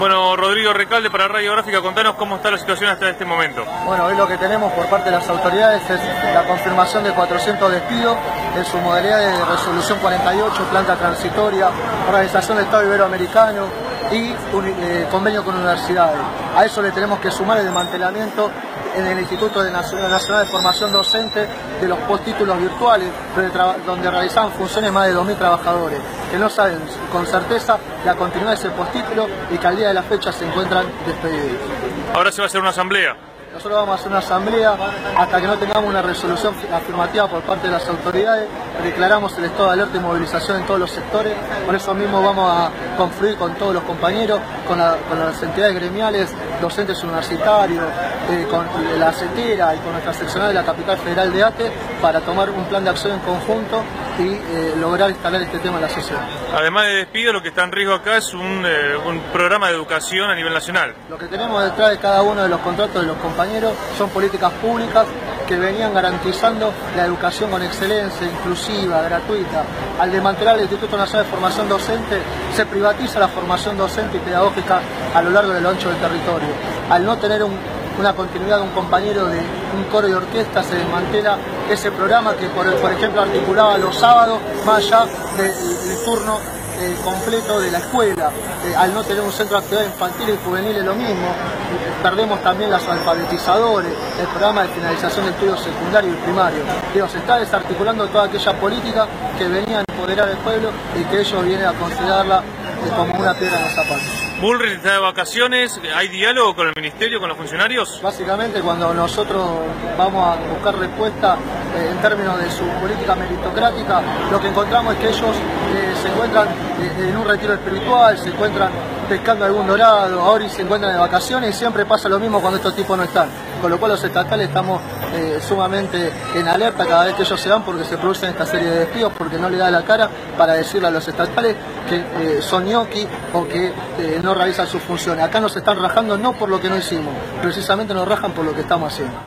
Bueno, Rodrigo Recalde para Radiográfica, contanos cómo está la situación hasta este momento. Bueno, hoy lo que tenemos por parte de las autoridades es la confirmación de 400 despidos en su modalidad de resolución 48, planta transitoria, organización del Estado Iberoamericano y un, eh, convenio con universidades. A eso le tenemos que sumar el desmantelamiento en el Instituto de Nacional, de Formación Docente de los postítulos virtuales, donde, donde realizaban funciones más de 2.000 trabajadores, que no saben con certeza la continuidad de ese postítulo y que al día de la fecha se encuentran despedidos. Ahora se va a hacer una asamblea. Nosotros vamos a hacer una asamblea hasta que no tengamos una resolución afirmativa por parte de las autoridades. Declaramos el estado de alerta y movilización en todos los sectores. Por eso mismo vamos a confluir con todos los compañeros, con, la, con las entidades gremiales, docentes universitarios, eh, con la CETERA y con nuestra seccional de la Capital Federal de ATE para tomar un plan de acción en conjunto y eh, lograr instalar este tema en la sociedad. Además de despido, lo que está en riesgo acá es un, eh, un programa de educación a nivel nacional. Lo que tenemos detrás de cada uno de los contratos de los compañeros son políticas públicas que venían garantizando la educación con excelencia, inclusiva, gratuita. Al desmantelar el Instituto Nacional de Formación Docente, se privatiza la formación docente y pedagógica a lo largo del ancho del territorio. Al no tener un, una continuidad de un compañero de un coro de orquesta, se desmantela ese programa que, por, ejemplo, articulaba los sábados, más allá del turno eh, completo de la escuela. Eh, al no tener un centro de actividad infantil y juvenil es lo mismo. Eh, perdemos también los alfabetizadores, el programa de finalización de estudios secundarios y primarios. Digo, se está desarticulando toda aquella política que venía a empoderar al pueblo y que ellos vienen a considerarla como una piedra en los zapatos. Bullrich está de vacaciones, ¿hay diálogo con el ministerio, con los funcionarios? Básicamente cuando nosotros vamos a buscar respuesta eh, en términos de su política meritocrática, lo que encontramos es que ellos eh, se encuentran eh, en un retiro espiritual, se encuentran pescando algún dorado, ahora se encuentran de vacaciones y siempre pasa lo mismo cuando estos tipos no están. Con lo cual los estatales estamos sumamente en alerta cada vez que ellos se van porque se producen esta serie de despidos porque no le da la cara para decirle a los estatales que son ñoqui o que no realizan sus funciones. Acá nos están rajando no por lo que no hicimos, precisamente nos rajan por lo que estamos haciendo.